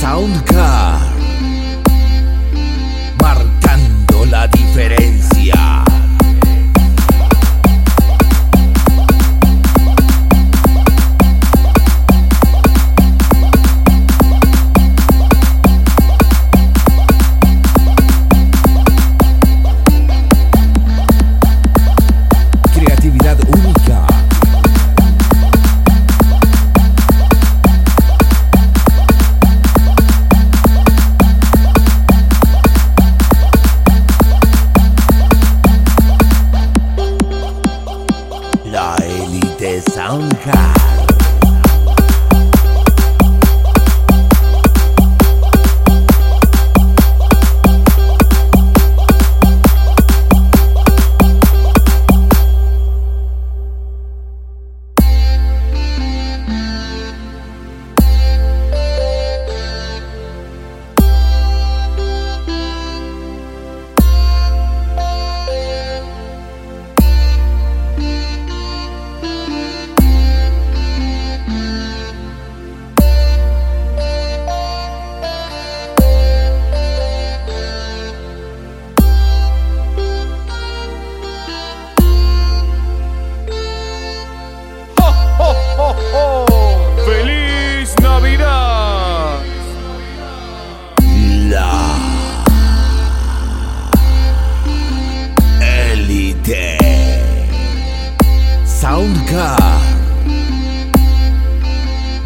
Soundcar.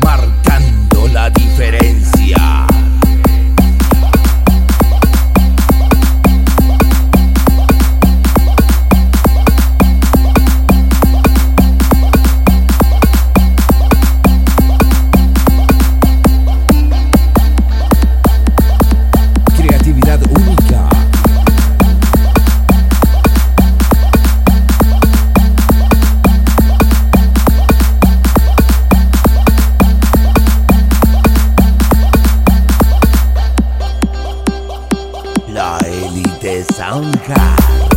Marcando la diferencia. Soundcard.